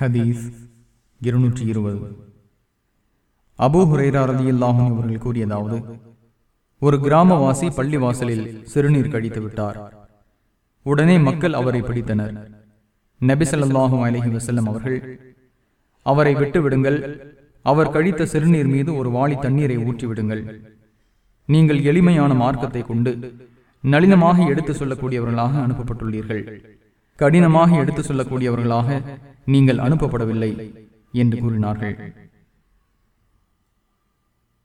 ஹதீஸ் இருநூற்றி இருபது. அபூ ஹுரைரா ரலியல்லாஹு அவர்கள் கூறியதாவது ஒரு கிராமவாசி பள்ளிவாசலில் சிறுநீர் கழித்து விட்டார். உடனே மக்கள் அவரை பிடித்தனர். நபிசல்லாஹும் அலஹி வசல்லம் அவர்கள் அவரை விட்டுவிடுங்கள் அவர் கழித்த சிறுநீர் மீது ஒரு வாளி தண்ணீரை ஊற்றிவிடுங்கள் நீங்கள் எளிமையான மார்க்கத்தை கொண்டு நளினமாக எடுத்து சொல்லக்கூடியவர்களாக அனுப்பப்பட்டுள்ளீர்கள். கடினமாக எடுத்து சொல்லக்கூடியவர்களாக நீங்கள் அனுப்பப்படவில்லை என்று கூறினார்கள்.